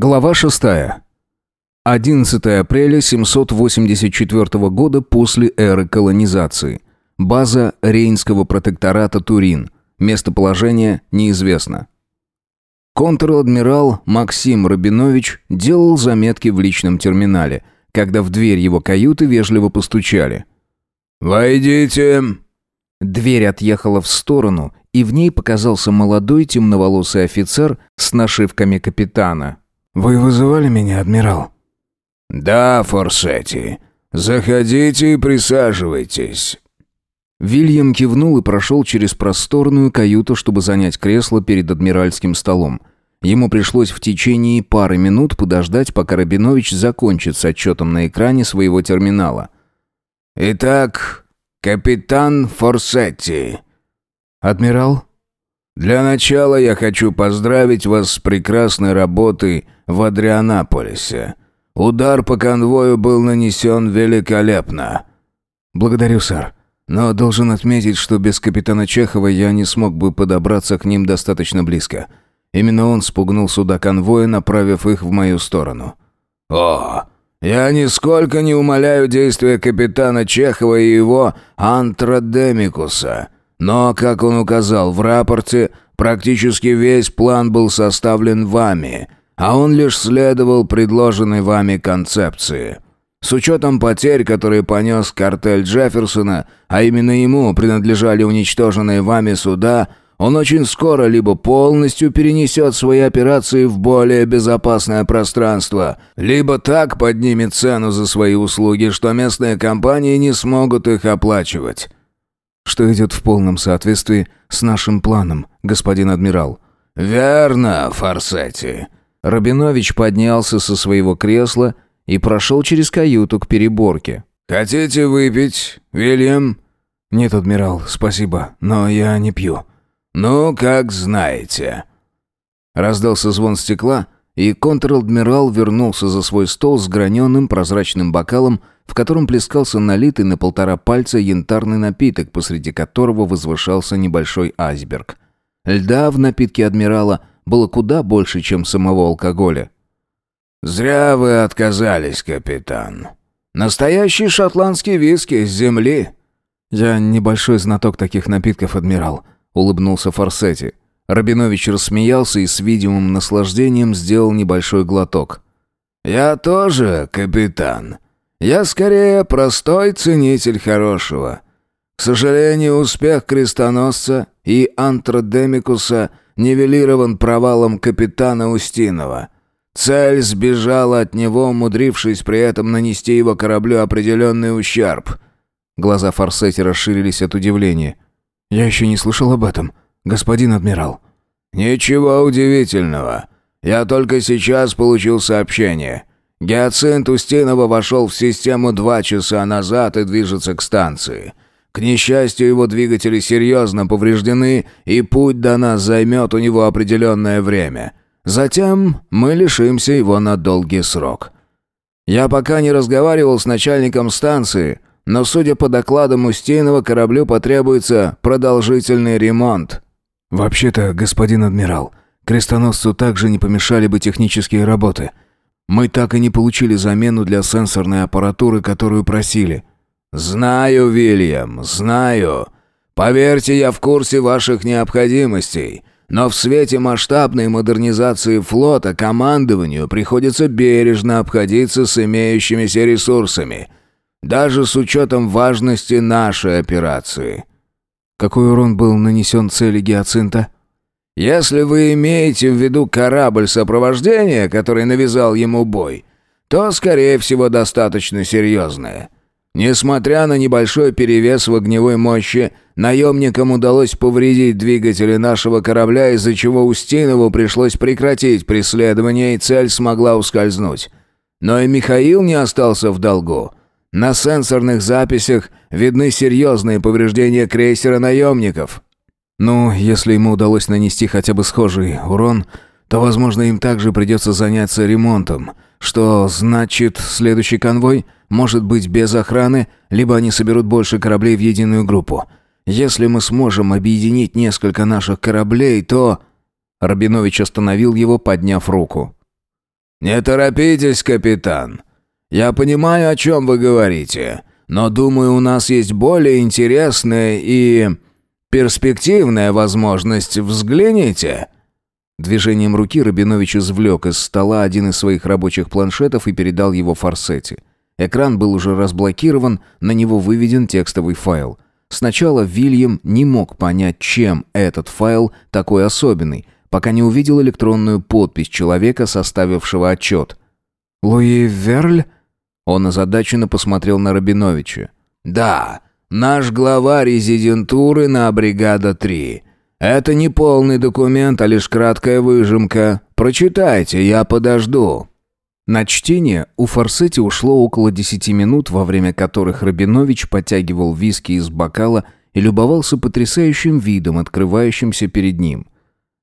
Глава 6. 11 апреля 784 года после эры колонизации. База Рейнского протектората Турин. Местоположение неизвестно. Контр-адмирал Максим Рабинович делал заметки в личном терминале, когда в дверь его каюты вежливо постучали. «Войдите!» Дверь отъехала в сторону, и в ней показался молодой темноволосый офицер с нашивками капитана. Вы вызывали меня, адмирал?» «Да, Форсетти. Заходите и присаживайтесь». Вильям кивнул и прошел через просторную каюту, чтобы занять кресло перед адмиральским столом. Ему пришлось в течение пары минут подождать, пока Рабинович закончит с отчетом на экране своего терминала. «Итак, капитан Форсетти». «Адмирал?» «Для начала я хочу поздравить вас с прекрасной работой», в Адрианаполисе. Удар по конвою был нанесен великолепно». «Благодарю, сэр. Но должен отметить, что без капитана Чехова я не смог бы подобраться к ним достаточно близко. Именно он спугнул суда конвоя, направив их в мою сторону». «О, я нисколько не умоляю действия капитана Чехова и его Антродемикуса. Но, как он указал в рапорте, практически весь план был составлен вами» а он лишь следовал предложенной вами концепции. С учетом потерь, которые понес картель Джефферсона, а именно ему принадлежали уничтоженные вами суда, он очень скоро либо полностью перенесет свои операции в более безопасное пространство, либо так поднимет цену за свои услуги, что местные компании не смогут их оплачивать. Что идет в полном соответствии с нашим планом, господин адмирал. «Верно, Форсетти. Рабинович поднялся со своего кресла и прошел через каюту к переборке. «Хотите выпить, Вильям?» «Нет, адмирал, спасибо, но я не пью». «Ну, как знаете». Раздался звон стекла, и контр-адмирал вернулся за свой стол с граненым прозрачным бокалом, в котором плескался налитый на полтора пальца янтарный напиток, посреди которого возвышался небольшой айсберг. Льда в напитке адмирала было куда больше, чем самого алкоголя. «Зря вы отказались, капитан. Настоящий шотландский виски с земли». «Я небольшой знаток таких напитков, адмирал», — улыбнулся Форсетти. Рабинович рассмеялся и с видимым наслаждением сделал небольшой глоток. «Я тоже капитан. Я скорее простой ценитель хорошего. К сожалению, успех крестоносца и антродемикуса — нивелирован провалом капитана Устинова. Цель сбежала от него, умудрившись при этом нанести его кораблю определенный ущерб. Глаза Форсетти расширились от удивления. «Я еще не слышал об этом, господин адмирал». «Ничего удивительного. Я только сейчас получил сообщение. Гиацинт Устинова вошел в систему два часа назад и движется к станции». К несчастью, его двигатели серьезно повреждены, и путь до нас займет у него определенное время. Затем мы лишимся его на долгий срок. Я пока не разговаривал с начальником станции, но, судя по докладам Устинова, кораблю потребуется продолжительный ремонт». «Вообще-то, господин адмирал, крестоносцу также не помешали бы технические работы. Мы так и не получили замену для сенсорной аппаратуры, которую просили». Знаю, Вильям, знаю. Поверьте, я в курсе ваших необходимостей. Но в свете масштабной модернизации флота командованию приходится бережно обходиться с имеющимися ресурсами, даже с учетом важности нашей операции. Какой урон был нанесен цели гиацинта? Если вы имеете в виду корабль сопровождения, который навязал ему бой, то, скорее всего, достаточно серьезное. Несмотря на небольшой перевес в огневой мощи, наемникам удалось повредить двигатели нашего корабля, из-за чего Устинову пришлось прекратить преследование, и цель смогла ускользнуть. Но и Михаил не остался в долгу. На сенсорных записях видны серьезные повреждения крейсера наемников. Ну, если ему удалось нанести хотя бы схожий урон, то, возможно, им также придется заняться ремонтом – что значит, следующий конвой может быть без охраны, либо они соберут больше кораблей в единую группу. Если мы сможем объединить несколько наших кораблей, то...» Рабинович остановил его, подняв руку. «Не торопитесь, капитан. Я понимаю, о чем вы говорите, но думаю, у нас есть более интересная и перспективная возможность. Взгляните!» Движением руки Рабинович извлек из стола один из своих рабочих планшетов и передал его Форсете. Экран был уже разблокирован, на него выведен текстовый файл. Сначала Вильям не мог понять, чем этот файл такой особенный, пока не увидел электронную подпись человека, составившего отчет. «Луи Верль?» Он озадаченно посмотрел на Рабиновича. «Да, наш глава резидентуры на бригада 3. Это не полный документ, а лишь краткая выжимка. Прочитайте, я подожду». На чтение у Форсети ушло около 10 минут, во время которых Рабинович потягивал виски из бокала и любовался потрясающим видом, открывающимся перед ним.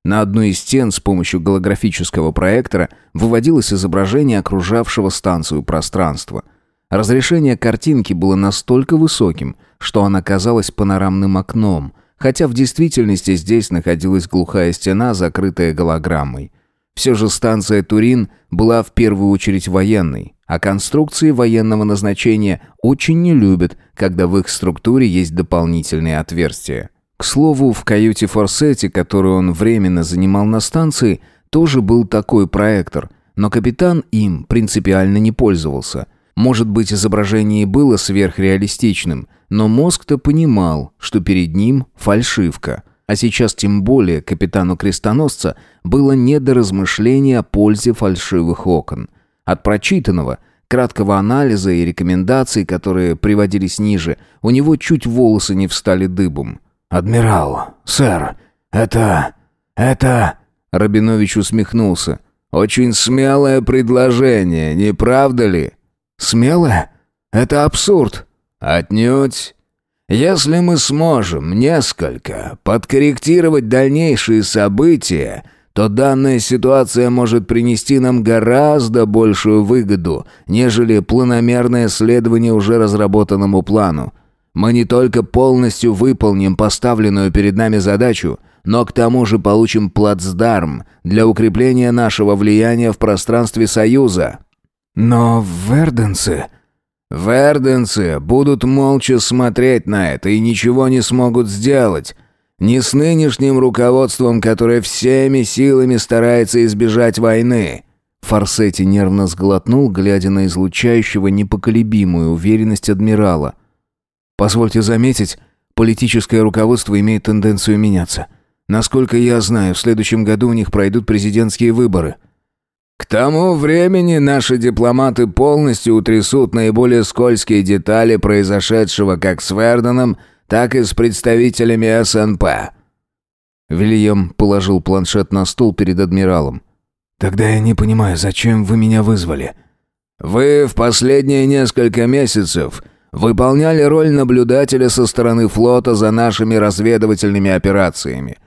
На одной из стен с помощью голографического проектора выводилось изображение окружавшего станцию пространства. Разрешение картинки было настолько высоким, что она казалась панорамным окном – хотя в действительности здесь находилась глухая стена, закрытая голограммой. Все же станция Турин была в первую очередь военной, а конструкции военного назначения очень не любят, когда в их структуре есть дополнительные отверстия. К слову, в каюте Форсете, которую он временно занимал на станции, тоже был такой проектор, но капитан им принципиально не пользовался – может быть, изображение было сверхреалистичным, но мозг-то понимал, что перед ним фальшивка. А сейчас тем более капитану крестоносца было не до размышления о пользе фальшивых окон. От прочитанного, краткого анализа и рекомендаций, которые приводились ниже, у него чуть волосы не встали дыбом. «Адмирал, сэр, это... это...» Рабинович усмехнулся. «Очень смелое предложение, не правда ли?» Смелая? Это абсурд». «Отнюдь. Если мы сможем несколько подкорректировать дальнейшие события, то данная ситуация может принести нам гораздо большую выгоду, нежели планомерное следование уже разработанному плану. Мы не только полностью выполним поставленную перед нами задачу, но к тому же получим плацдарм для укрепления нашего влияния в пространстве Союза. Но верденцы... Верденцы будут молча смотреть на это и ничего не смогут сделать. Не с нынешним руководством, которое всеми силами старается избежать войны. Форсетти нервно сглотнул, глядя на излучающего непоколебимую уверенность адмирала. «Позвольте заметить, политическое руководство имеет тенденцию меняться. Насколько я знаю, в следующем году у них пройдут президентские выборы». К тому времени наши дипломаты полностью утрясут наиболее скользкие детали произошедшего как с Верденом, так и с представителями СНП». Вильям положил планшет на стул перед адмиралом. «Тогда я не понимаю, зачем вы меня вызвали?» «Вы в последние несколько месяцев выполняли роль наблюдателя со стороны флота за нашими разведывательными операциями.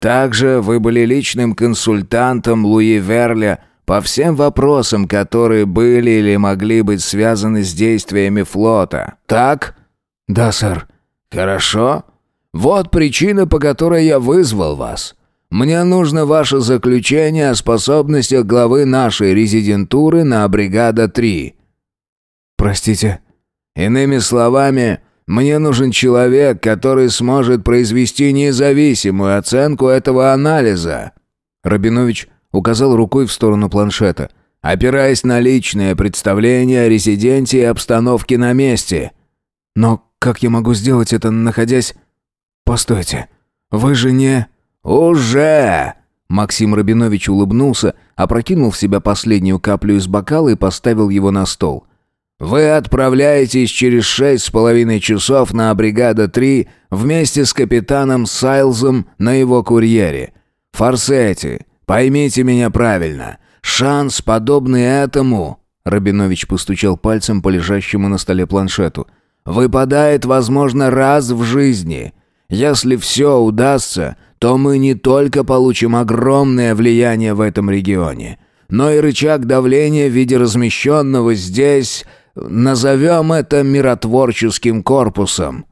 Также вы были личным консультантом Луи Верля по всем вопросам, которые были или могли быть связаны с действиями флота. Так? Да, сэр. Хорошо. Вот причина, по которой я вызвал вас. Мне нужно ваше заключение о способностях главы нашей резидентуры на бригада 3. Простите. Иными словами, мне нужен человек, который сможет произвести независимую оценку этого анализа. Рабинович указал рукой в сторону планшета. «Опираясь на личное представление о резиденте и обстановке на месте». «Но как я могу сделать это, находясь...» «Постойте, вы же не...» «Уже!» Максим Рабинович улыбнулся, опрокинул в себя последнюю каплю из бокала и поставил его на стол. «Вы отправляетесь через шесть с половиной часов на «Бригада-3» вместе с капитаном Сайлзом на его курьере. Форсете, Поймите меня правильно. Шанс, подобный этому...» Рабинович постучал пальцем по лежащему на столе планшету. «Выпадает, возможно, раз в жизни. Если все удастся, то мы не только получим огромное влияние в этом регионе, но и рычаг давления в виде размещенного здесь... Назовем это миротворческим корпусом».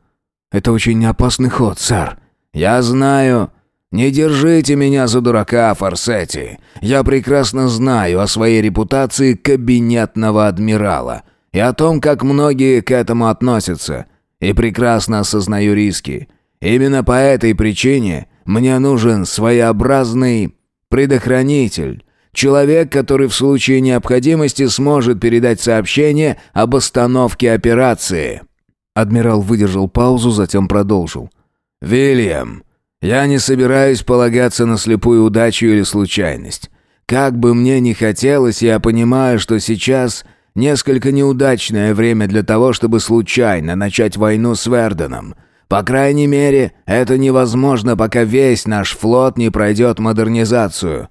«Это очень опасный ход, сэр». «Я знаю. «Не держите меня за дурака, Форсетти. Я прекрасно знаю о своей репутации кабинетного адмирала и о том, как многие к этому относятся, и прекрасно осознаю риски. Именно по этой причине мне нужен своеобразный предохранитель». Человек, который в случае необходимости сможет передать сообщение об остановке операции. Адмирал выдержал паузу, затем продолжил. «Вильям, я не собираюсь полагаться на слепую удачу или случайность. Как бы мне ни хотелось, я понимаю, что сейчас несколько неудачное время для того, чтобы случайно начать войну с Верденом. По крайней мере, это невозможно, пока весь наш флот не пройдет модернизацию.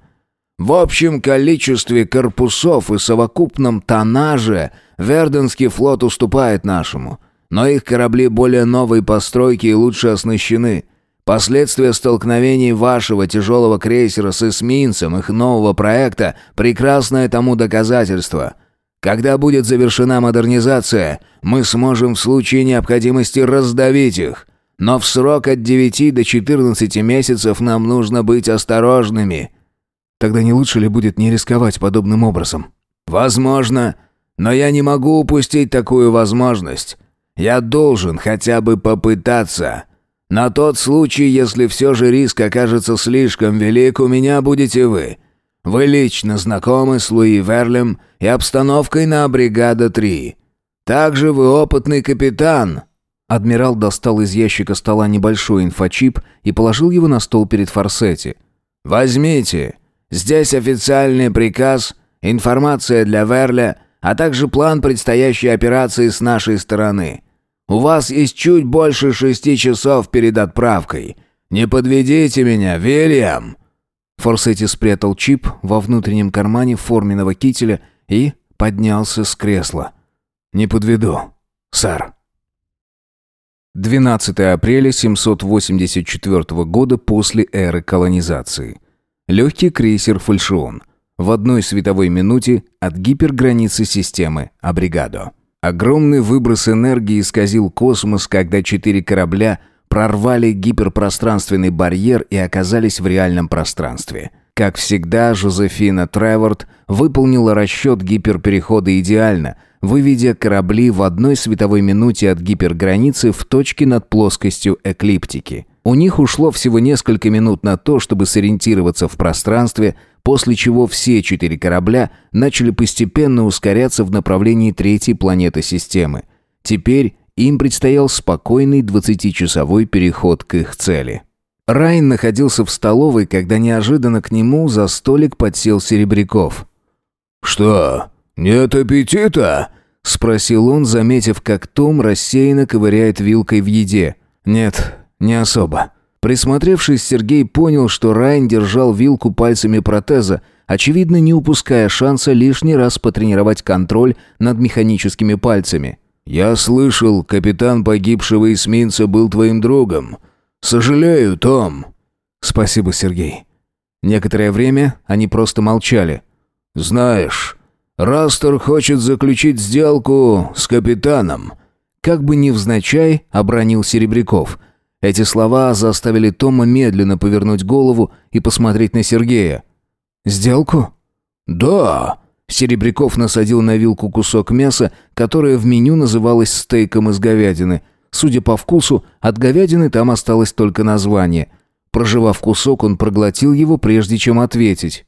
В общем количестве корпусов и совокупном тоннаже Верденский флот уступает нашему, но их корабли более новой постройки и лучше оснащены – Последствия столкновений вашего тяжелого крейсера с эсминцем их нового проекта – прекрасное тому доказательство. Когда будет завершена модернизация, мы сможем в случае необходимости раздавить их. Но в срок от 9 до 14 месяцев нам нужно быть осторожными. Тогда не лучше ли будет не рисковать подобным образом? Возможно, но я не могу упустить такую возможность. Я должен хотя бы попытаться. На тот случай, если все же риск окажется слишком велик, у меня будете вы. Вы лично знакомы с Луи Верлем и обстановкой на «Бригада-3». Также вы опытный капитан». Адмирал достал из ящика стола небольшой инфочип и положил его на стол перед Форсетти. «Возьмите. Здесь официальный приказ, информация для Верля, а также план предстоящей операции с нашей стороны. У вас есть чуть больше шести часов перед отправкой. Не подведите меня, Вильям!» Форсетти спрятал чип во внутреннем кармане форменного кителя и поднялся с кресла. «Не подведу, сэр». 12 апреля 784 года после эры колонизации. Легкий крейсер «Фальшион» в одной световой минуте от гиперграницы системы Абригадо. Огромный выброс энергии исказил космос, когда четыре корабля прорвали гиперпространственный барьер и оказались в реальном пространстве. Как всегда, Жозефина Треворд выполнила расчет гиперперехода идеально, выведя корабли в одной световой минуте от гиперграницы в точке над плоскостью эклиптики. У них ушло всего несколько минут на то, чтобы сориентироваться в пространстве, после чего все четыре корабля начали постепенно ускоряться в направлении третьей планеты системы. Теперь им предстоял спокойный 20-часовой переход к их цели. Райан находился в столовой, когда неожиданно к нему за столик подсел Серебряков. «Что, нет аппетита?» — спросил он, заметив, как Том рассеянно ковыряет вилкой в еде. «Нет, не особо», Присмотревшись, Сергей понял, что Райан держал вилку пальцами протеза, очевидно, не упуская шанса лишний раз потренировать контроль над механическими пальцами. «Я слышал, капитан погибшего эсминца был твоим другом. Сожалею, Том». «Спасибо, Сергей». Некоторое время они просто молчали. «Знаешь, Растер хочет заключить сделку с капитаном». Как бы невзначай, обронил Серебряков. Эти слова заставили Тома медленно повернуть голову и посмотреть на Сергея. «Сделку?» «Да!» Серебряков насадил на вилку кусок мяса, которое в меню называлось стейком из говядины. Судя по вкусу, от говядины там осталось только название. Прожевав кусок, он проглотил его, прежде чем ответить.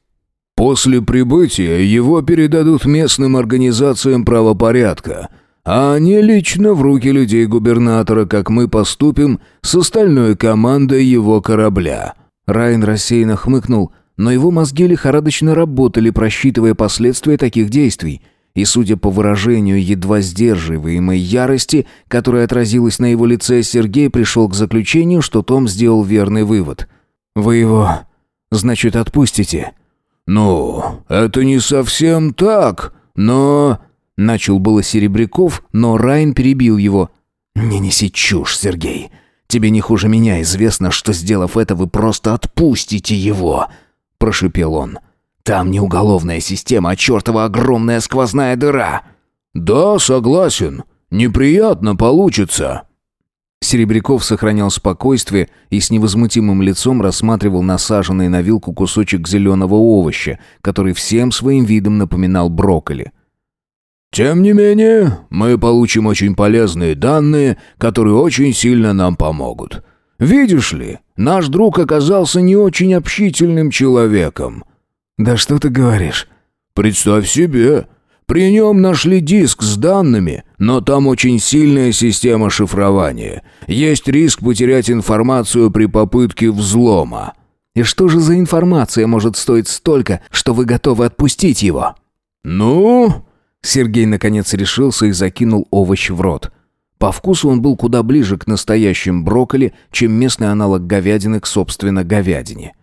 «После прибытия его передадут местным организациям правопорядка. А не лично в руки людей губернатора, как мы поступим с остальной командой его корабля». Райан рассеянно хмыкнул, но его мозги лихорадочно работали, просчитывая последствия таких действий. И, судя по выражению едва сдерживаемой ярости, которая отразилась на его лице, Сергей пришел к заключению, что Том сделал верный вывод. «Вы его, значит, отпустите?» «Ну, это не совсем так, но...» Начал было Серебряков, но Райн перебил его. «Не неси чушь, Сергей. Тебе не хуже меня известно, что, сделав это, вы просто отпустите его!» – прошипел он. «Там не уголовная система, а чертова огромная сквозная дыра!» «Да, согласен. Неприятно получится!» Серебряков сохранял спокойствие и с невозмутимым лицом рассматривал насаженный на вилку кусочек зеленого овоща, который всем своим видом напоминал брокколи – тем не менее, мы получим очень полезные данные, которые очень сильно нам помогут. Видишь ли, наш друг оказался не очень общительным человеком». «Да что ты говоришь?» «Представь себе, при нем нашли диск с данными, но там очень сильная система шифрования. Есть риск потерять информацию при попытке взлома». «И что же за информация может стоить столько, что вы готовы отпустить его?» «Ну...» Сергей наконец решился и закинул овощ в рот. По вкусу он был куда ближе к настоящим брокколи, чем местный аналог говядины к, собственно, говядине.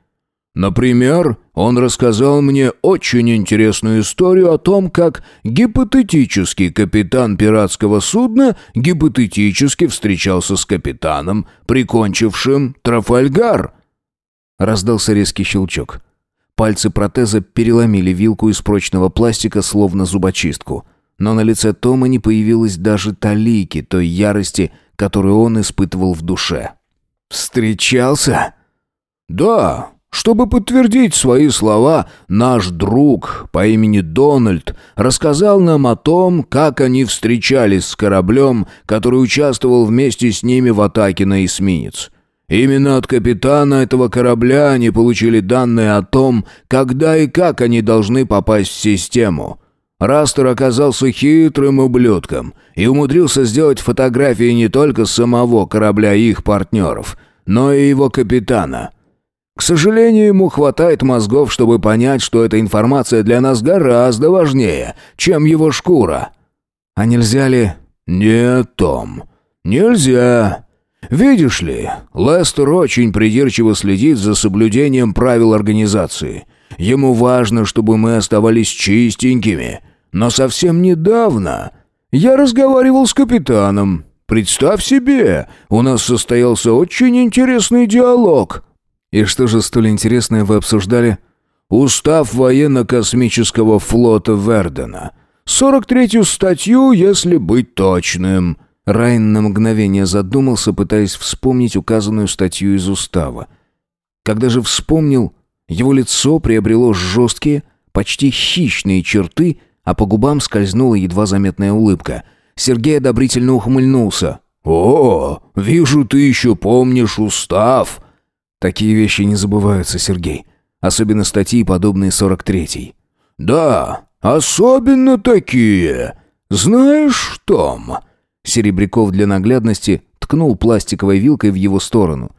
Например, он рассказал мне очень интересную историю о том, как гипотетический капитан пиратского судна гипотетически встречался с капитаном, прикончившим Трафальгар. Раздался резкий щелчок. Пальцы протеза переломили вилку из прочного пластика, словно зубочистку. Но на лице Тома не появилось даже талики той ярости, которую он испытывал в душе. «Встречался?» «Да, чтобы подтвердить свои слова, наш друг по имени Дональд рассказал нам о том, как они встречались с кораблем, который участвовал вместе с ними в атаке на эсминец. Именно от капитана этого корабля они получили данные о том, когда и как они должны попасть в систему. Растер оказался хитрым ублюдком и умудрился сделать фотографии не только самого корабля и их партнеров, но и его капитана. К сожалению, ему хватает мозгов, чтобы понять, что эта информация для нас гораздо важнее, чем его шкура. А нельзя ли... «Нет, Том, нельзя. Видишь ли, Лестер очень придирчиво следит за соблюдением правил организации. Ему важно, чтобы мы оставались чистенькими. Но совсем недавно я разговаривал с капитаном. Представь себе, у нас состоялся очень интересный диалог. И что же столь интересное вы обсуждали? Устав военно-космического флота Вердена. 43-ю статью, если быть точным. Райн на мгновение задумался, пытаясь вспомнить указанную статью из устава. Когда же вспомнил, его лицо приобрело жесткие, почти хищные черты, а по губам скользнула едва заметная улыбка. Сергей одобрительно ухмыльнулся. «О, вижу, ты еще помнишь устав!» Такие вещи не забываются, Сергей. Особенно статьи, подобные 43-й. «Да, особенно такие. Знаешь, Том...» Серебряков для наглядности ткнул пластиковой вилкой в его сторону.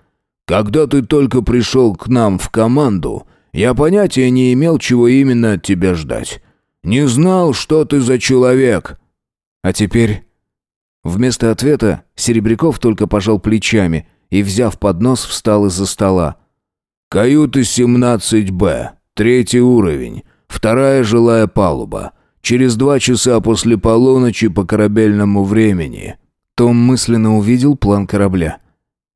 «Когда ты только пришел к нам в команду, я понятия не имел, чего именно от тебя ждать. Не знал, что ты за человек». «А теперь...» Вместо ответа Серебряков только пожал плечами и, взяв поднос, встал из-за стола. «Каюты 17-Б, третий уровень, вторая жилая палуба. Через два часа после полуночи по корабельному времени». Том мысленно увидел план корабля.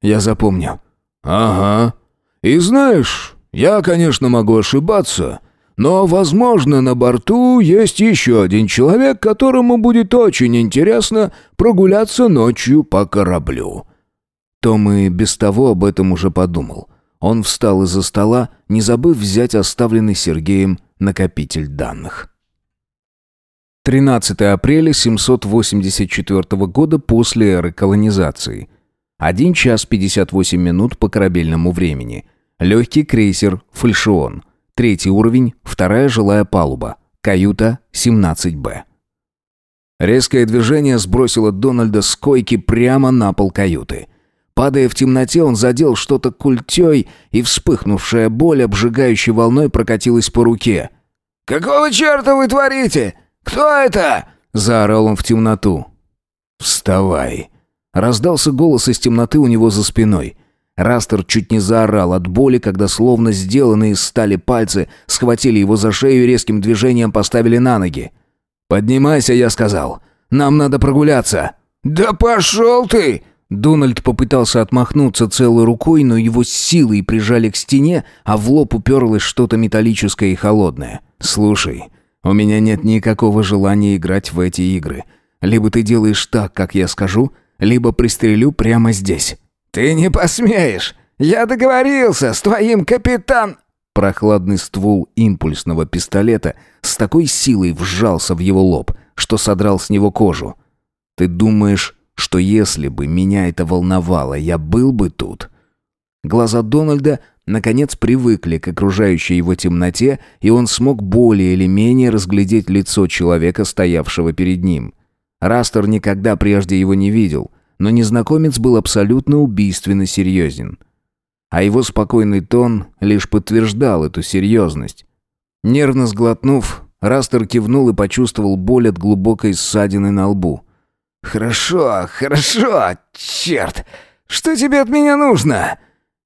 «Я запомнил». «Ага. И знаешь, я, конечно, могу ошибаться, но, возможно, на борту есть еще один человек, которому будет очень интересно прогуляться ночью по кораблю». Том и без того об этом уже подумал. Он встал из-за стола, не забыв взять оставленный Сергеем накопитель данных. 13 апреля 784 года после эры колонизации. 1 час 58 минут по корабельному времени. Легкий крейсер «Фальшион». Третий уровень, вторая жилая палуба. Каюта 17Б. Резкое движение сбросило Дональда с койки прямо на пол каюты. Падая в темноте, он задел что-то культей, и вспыхнувшая боль обжигающей волной прокатилась по руке. «Какого черта вы творите?» «Кто это?» – заорал он в темноту. «Вставай!» – раздался голос из темноты у него за спиной. Растер чуть не заорал от боли, когда словно сделанные из стали пальцы схватили его за шею и резким движением поставили на ноги. «Поднимайся!» – я сказал. «Нам надо прогуляться!» «Да пошел ты!» Дональд попытался отмахнуться целой рукой, но его силой прижали к стене, а в лоб уперлось что-то металлическое и холодное. «Слушай, у меня нет никакого желания играть в эти игры. Либо ты делаешь так, как я скажу, либо пристрелю прямо здесь». «Ты не посмеешь! Я договорился с твоим капитан...» Прохладный ствол импульсного пистолета с такой силой вжался в его лоб, что содрал с него кожу. «Ты думаешь, что если бы меня это волновало, я был бы тут?» Глаза Дональда наконец привыкли к окружающей его темноте, и он смог более или менее разглядеть лицо человека, стоявшего перед ним. Растер никогда прежде его не видел, но незнакомец был абсолютно убийственно серьезен. А его спокойный тон лишь подтверждал эту серьезность. Нервно сглотнув, Растер кивнул и почувствовал боль от глубокой ссадины на лбу. «Хорошо, хорошо, черт! Что тебе от меня нужно?»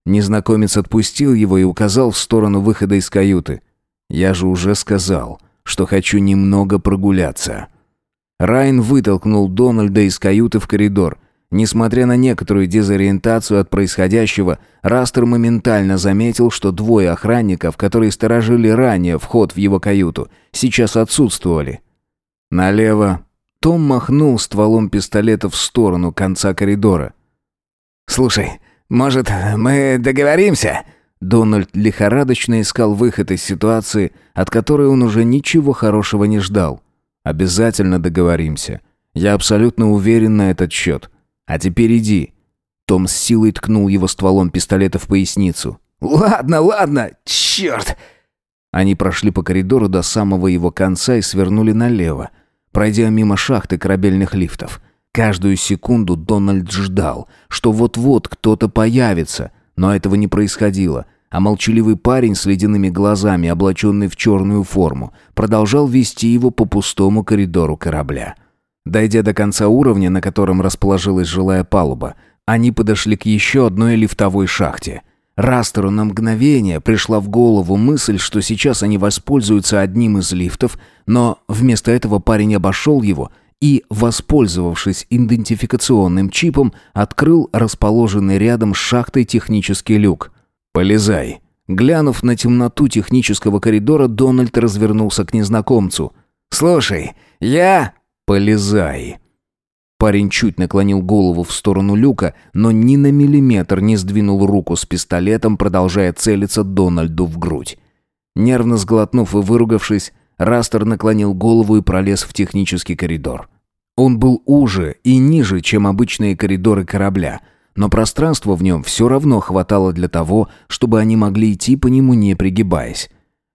Незнакомец отпустил его и указал в сторону выхода из каюты. «Я же уже сказал, что хочу немного прогуляться». Райан вытолкнул Дональда из каюты в коридор. Несмотря на некоторую дезориентацию от происходящего, Растер моментально заметил, что двое охранников, которые сторожили ранее вход в его каюту, сейчас отсутствовали. Налево. Том махнул стволом пистолета в сторону конца коридора. «Слушай, может, мы договоримся?» Дональд лихорадочно искал выход из ситуации, от которой он уже ничего хорошего не ждал. «Обязательно договоримся. Я абсолютно уверен на этот счет. А теперь иди». Том с силой ткнул его стволом пистолета в поясницу. «Ладно, ладно, чёрт! Они прошли по коридору до самого его конца и свернули налево, пройдя мимо шахты корабельных лифтов – Каждую секунду Дональд ждал, что вот-вот кто-то появится, но этого не происходило, а молчаливый парень с ледяными глазами, облаченный в черную форму, продолжал вести его по пустому коридору корабля. Дойдя до конца уровня, на котором расположилась жилая палуба, они подошли к еще одной лифтовой шахте. Растеру на мгновение пришла в голову мысль, что сейчас они воспользуются одним из лифтов, но вместо этого парень обошел его – и, воспользовавшись идентификационным чипом, открыл расположенный рядом с шахтой технический люк. «Полезай». Глянув на темноту технического коридора, Дональд развернулся к незнакомцу. «Слушай, я...» «Полезай». Парень чуть наклонил голову в сторону люка, но ни на миллиметр не сдвинул руку с пистолетом, продолжая целиться Дональду в грудь. Нервно сглотнув и выругавшись, Растер наклонил голову и пролез в технический коридор. Он был уже и ниже, чем обычные коридоры корабля, но пространства в нем все равно хватало для того, чтобы они могли идти по нему, не пригибаясь.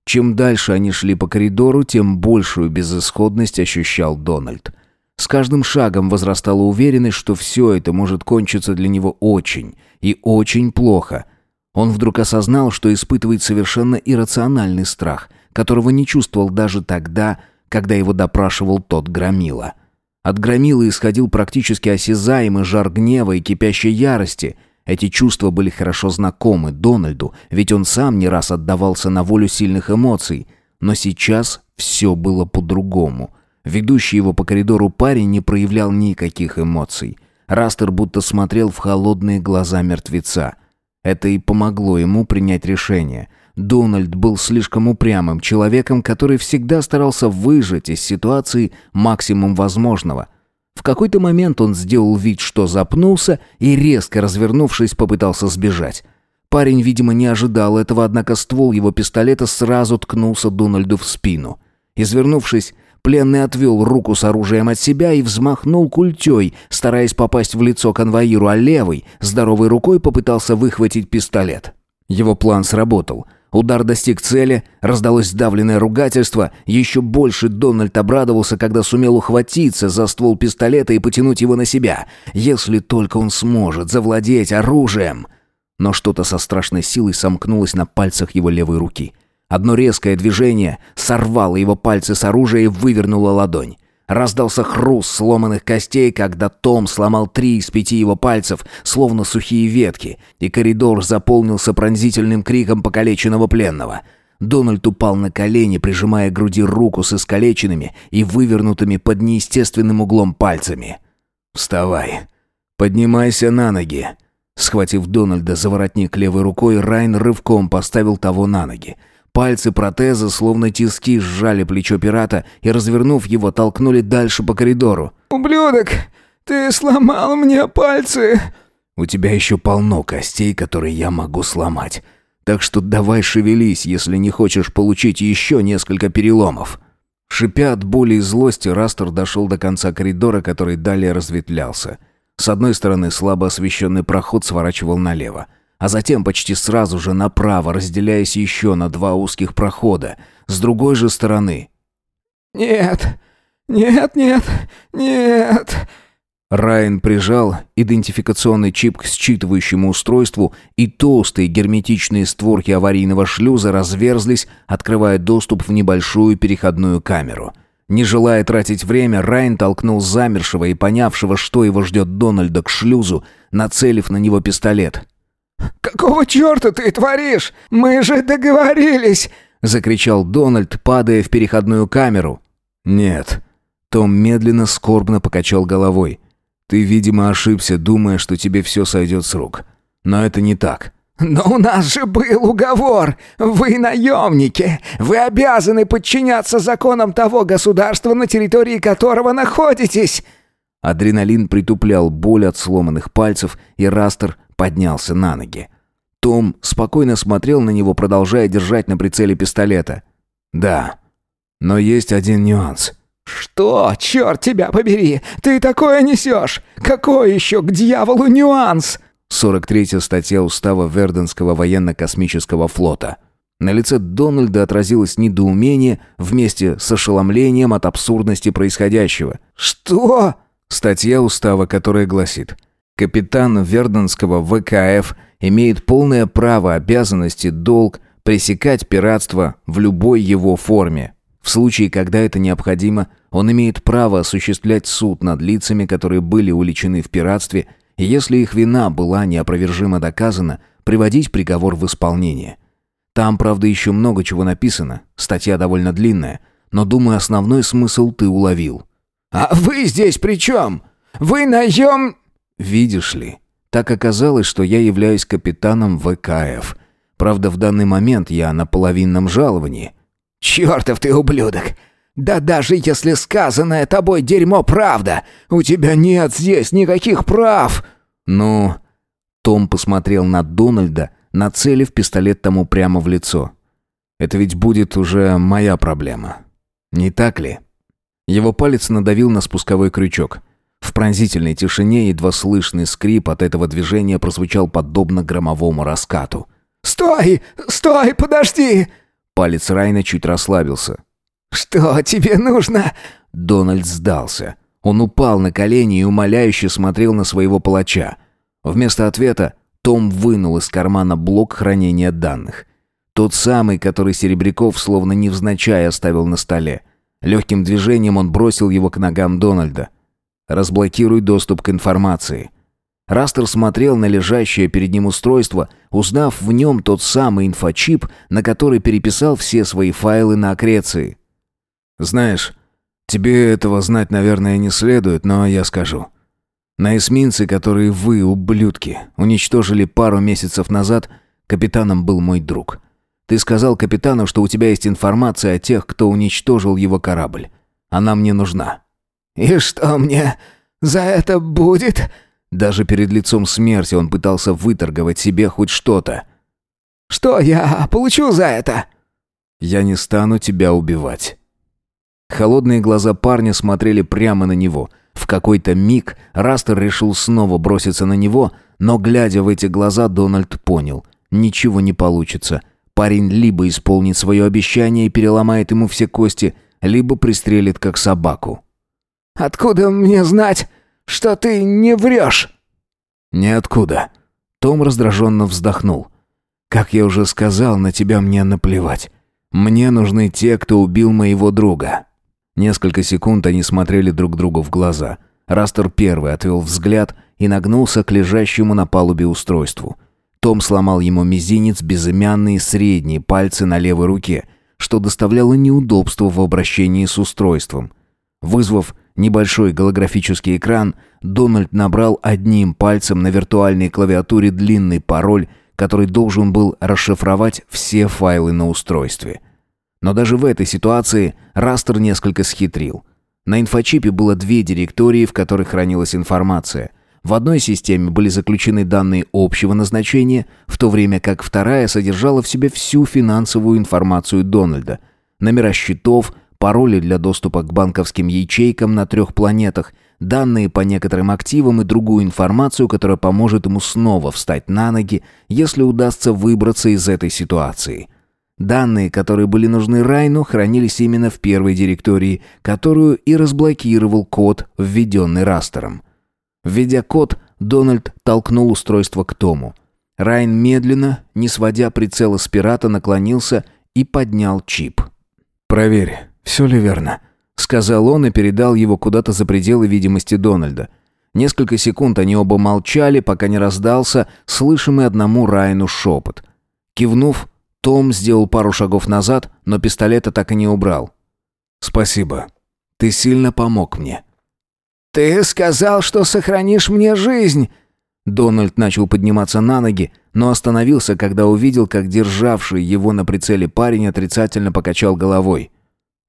Чем дальше они шли по коридору, тем большую безысходность ощущал Дональд. С каждым шагом возрастала уверенность, что все это может кончиться для него очень и очень плохо. Он вдруг осознал, что испытывает совершенно иррациональный страх, которого не чувствовал даже тогда, когда его допрашивал тот Громила. — от громилы исходил практически осязаемый жар гнева и кипящей ярости. Эти чувства были хорошо знакомы Дональду, ведь он сам не раз отдавался на волю сильных эмоций. Но сейчас все было по-другому. Ведущий его по коридору парень не проявлял никаких эмоций. Растер будто смотрел в холодные глаза мертвеца. Это и помогло ему принять решение – Дональд был слишком упрямым человеком, который всегда старался выжать из ситуации максимум возможного. В какой-то момент он сделал вид, что запнулся, и, резко развернувшись, попытался сбежать. Парень, видимо, не ожидал этого, однако ствол его пистолета сразу ткнулся Дональду в спину. Извернувшись, пленный отвел руку с оружием от себя и взмахнул культей, стараясь попасть в лицо конвоиру, а левой, здоровой рукой попытался выхватить пистолет. Его план сработал — Удар достиг цели, раздалось сдавленное ругательство. Еще больше Дональд обрадовался, когда сумел ухватиться за ствол пистолета и потянуть его на себя. Если только он сможет завладеть оружием. Но что-то со страшной силой сомкнулось на пальцах его левой руки. Одно резкое движение сорвало его пальцы с оружия и вывернуло ладонь. Раздался хруст сломанных костей, когда Том сломал три из пяти его пальцев, словно сухие ветки, и коридор заполнился пронзительным криком покалеченного пленного. Дональд упал на колени, прижимая к груди руку с искалеченными и вывернутыми под неестественным углом пальцами. «Вставай! Поднимайся на ноги!» Схватив Дональда за воротник левой рукой, Райн рывком поставил того на ноги. Пальцы протеза, словно тиски, сжали плечо пирата и, развернув его, толкнули дальше по коридору. «Ублюдок, ты сломал мне пальцы!» «У тебя еще полно костей, которые я могу сломать. Так что давай шевелись, если не хочешь получить еще несколько переломов». Шипя от боли и злости, Растер дошел до конца коридора, который далее разветвлялся. С одной стороны слабо освещенный проход сворачивал налево а затем почти сразу же направо, разделяясь еще на два узких прохода, с другой же стороны. «Нет! Нет, нет, нет!» Райан прижал идентификационный чип к считывающему устройству, и толстые герметичные створки аварийного шлюза разверзлись, открывая доступ в небольшую переходную камеру. Не желая тратить время, Райан толкнул замершего и понявшего, что его ждет Дональда к шлюзу, нацелив на него пистолет. «Какого черта ты творишь? Мы же договорились!» — закричал Дональд, падая в переходную камеру. «Нет». Том медленно, скорбно покачал головой. «Ты, видимо, ошибся, думая, что тебе все сойдет с рук. Но это не так». «Но у нас же был уговор! Вы наемники! Вы обязаны подчиняться законам того государства, на территории которого находитесь!» Адреналин притуплял боль от сломанных пальцев, и Растер поднялся на ноги. Том спокойно смотрел на него, продолжая держать на прицеле пистолета. «Да, но есть один нюанс». «Что? Черт тебя побери! Ты такое несешь! Какой еще к дьяволу нюанс?» 43-я статья Устава Верденского военно-космического флота. На лице Дональда отразилось недоумение вместе с ошеломлением от абсурдности происходящего. «Что?» Статья Устава, которая гласит – Капитан Верденского ВКФ имеет полное право, обязанности, долг пресекать пиратство в любой его форме. В случае, когда это необходимо, он имеет право осуществлять суд над лицами, которые были уличены в пиратстве, и если их вина была неопровержимо доказана, приводить приговор в исполнение. Там, правда, еще много чего написано, статья довольно длинная, но, думаю, основной смысл ты уловил. «А вы здесь при чем? Вы наем...» Видишь ли, так оказалось, что я являюсь капитаном ВКФ. Правда, в данный момент я на половинном жаловании». «Чертов ты ублюдок! Да даже если сказанное тобой дерьмо правда, у тебя нет здесь никаких прав!» «Ну...» Том посмотрел на Дональда, нацелив пистолет тому прямо в лицо. «Это ведь будет уже моя проблема. Не так ли?» Его палец надавил на спусковой крючок – в пронзительной тишине едва слышный скрип от этого движения прозвучал подобно громовому раскату. «Стой! Стой! Подожди!» Палец Райна чуть расслабился. «Что тебе нужно?» Дональд сдался. Он упал на колени и умоляюще смотрел на своего палача. Вместо ответа том вынул из кармана блок хранения данных. Тот самый, который Серебряков словно невзначай оставил на столе. Легким движением он бросил его к ногам Дональда. Разблокируй доступ к информации. Растер смотрел на лежащее перед ним устройство, узнав в нем тот самый инфочип, на который переписал все свои файлы на Акреции. «Знаешь, тебе этого знать, наверное, не следует, но я скажу. На эсминце, которые вы, ублюдки, уничтожили пару месяцев назад, капитаном был мой друг. Ты сказал капитану, что у тебя есть информация о тех, кто уничтожил его корабль. Она мне нужна». «И что мне за это будет?» Даже перед лицом смерти он пытался выторговать себе хоть что-то. «Что я получу за это?» «Я не стану тебя убивать». Холодные глаза парня смотрели прямо на него. В какой-то миг Растер решил снова броситься на него, но, глядя в эти глаза, Дональд понял – ничего не получится. Парень либо исполнит свое обещание и переломает ему все кости, либо пристрелит как собаку. Откуда мне знать, что ты не врешь?» «Ниоткуда». Том раздраженно вздохнул. «Как я уже сказал, на тебя мне наплевать. Мне нужны те, кто убил моего друга». Несколько секунд они смотрели друг другу в глаза. Растер первый отвел взгляд и нагнулся к лежащему на палубе устройству. Том сломал ему мизинец, безымянный и средний пальцы на левой руке, что доставляло неудобство в обращении с устройством. Вызвав небольшой голографический экран, Дональд набрал одним пальцем на виртуальной клавиатуре длинный пароль, который должен был расшифровать все файлы на устройстве. Но даже в этой ситуации Растер несколько схитрил. На инфочипе было две директории, в которых хранилась информация. В одной системе были заключены данные общего назначения, в то время как вторая содержала в себе всю финансовую информацию Дональда. Номера счетов – пароли для доступа к банковским ячейкам на трех планетах, данные по некоторым активам и другую информацию, которая поможет ему снова встать на ноги, если удастся выбраться из этой ситуации. Данные, которые были нужны Райну, хранились именно в первой директории, которую и разблокировал код, введенный Растером. Введя код, Дональд толкнул устройство к Тому. Райн медленно, не сводя прицела с пирата, наклонился и поднял чип. «Проверь». «Все ли верно?» — сказал он и передал его куда-то за пределы видимости Дональда. Несколько секунд они оба молчали, пока не раздался слышимый одному Райну шепот. Кивнув, Том сделал пару шагов назад, но пистолета так и не убрал. «Спасибо. Ты сильно помог мне». «Ты сказал, что сохранишь мне жизнь!» Дональд начал подниматься на ноги, но остановился, когда увидел, как державший его на прицеле парень отрицательно покачал головой.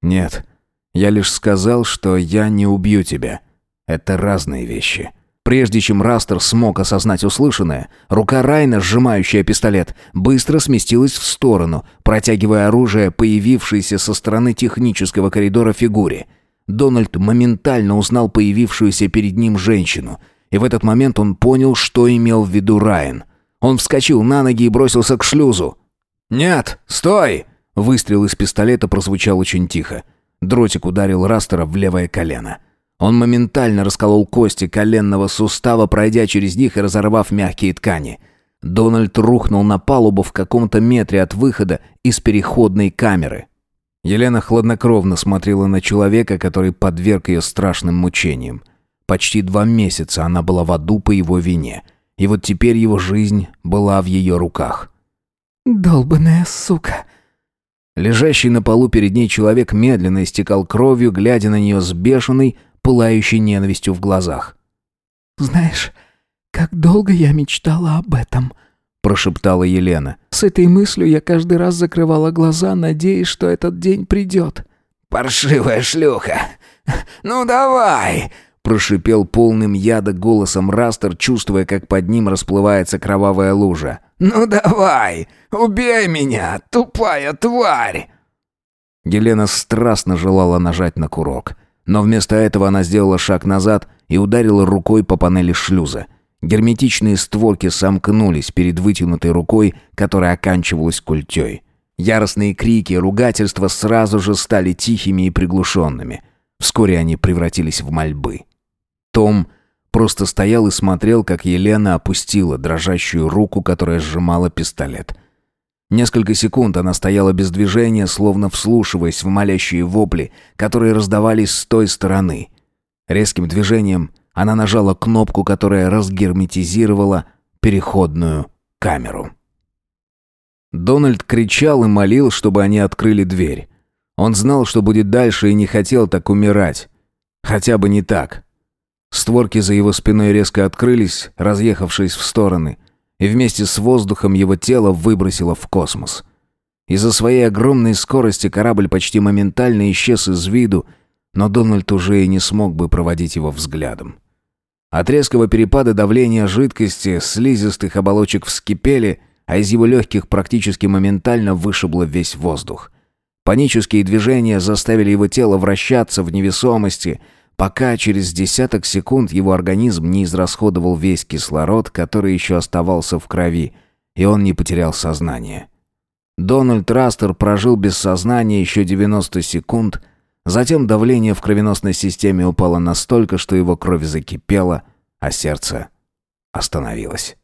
Нет, я лишь сказал, что я не убью тебя. Это разные вещи. Прежде чем Растер смог осознать услышанное, рука Райна, сжимающая пистолет, быстро сместилась в сторону, протягивая оружие появившейся со стороны технического коридора фигуре. Дональд моментально узнал появившуюся перед ним женщину, и в этот момент он понял, что имел в виду Райан. Он вскочил на ноги и бросился к шлюзу. «Нет, стой!» Выстрел из пистолета прозвучал очень тихо. Дротик ударил Растера в левое колено. Он моментально расколол кости коленного сустава, пройдя через них и разорвав мягкие ткани. Дональд рухнул на палубу в каком-то метре от выхода из переходной камеры. Елена хладнокровно смотрела на человека, который подверг ее страшным мучениям. Почти два месяца она была в аду по его вине. И вот теперь его жизнь была в ее руках. «Долбанная сука!» Лежащий на полу перед ней человек медленно истекал кровью, глядя на нее с бешеной, пылающей ненавистью в глазах. «Знаешь, как долго я мечтала об этом», — прошептала Елена. «С этой мыслью я каждый раз закрывала глаза, надеясь, что этот день придет». «Паршивая шлюха! Ну давай!» прошипел полным яда голосом Растер, чувствуя, как под ним расплывается кровавая лужа. «Ну давай, убей меня, тупая тварь!» Елена страстно желала нажать на курок. Но вместо этого она сделала шаг назад и ударила рукой по панели шлюза. Герметичные створки сомкнулись перед вытянутой рукой, которая оканчивалась культей. Яростные крики и ругательства сразу же стали тихими и приглушенными. Вскоре они превратились в мольбы. Том Просто стоял и смотрел, как Елена опустила дрожащую руку, которая сжимала пистолет. Несколько секунд она стояла без движения, словно вслушиваясь в молящие вопли, которые раздавались с той стороны. Резким движением она нажала кнопку, которая разгерметизировала переходную камеру. Дональд кричал и молил, чтобы они открыли дверь. Он знал, что будет дальше и не хотел так умирать. Хотя бы не так. Створки за его спиной резко открылись, разъехавшись в стороны, и вместе с воздухом его тело выбросило в космос. Из-за своей огромной скорости корабль почти моментально исчез из виду, но Дональд уже и не смог бы проводить его взглядом. От резкого перепада давления жидкости слизистых оболочек вскипели, а из его легких практически моментально вышибло весь воздух. Панические движения заставили его тело вращаться в невесомости – Пока через десяток секунд его организм не израсходовал весь кислород, который еще оставался в крови, и он не потерял сознание. Дональд Растер прожил без сознания еще 90 секунд, затем давление в кровеносной системе упало настолько, что его кровь закипела, а сердце остановилось.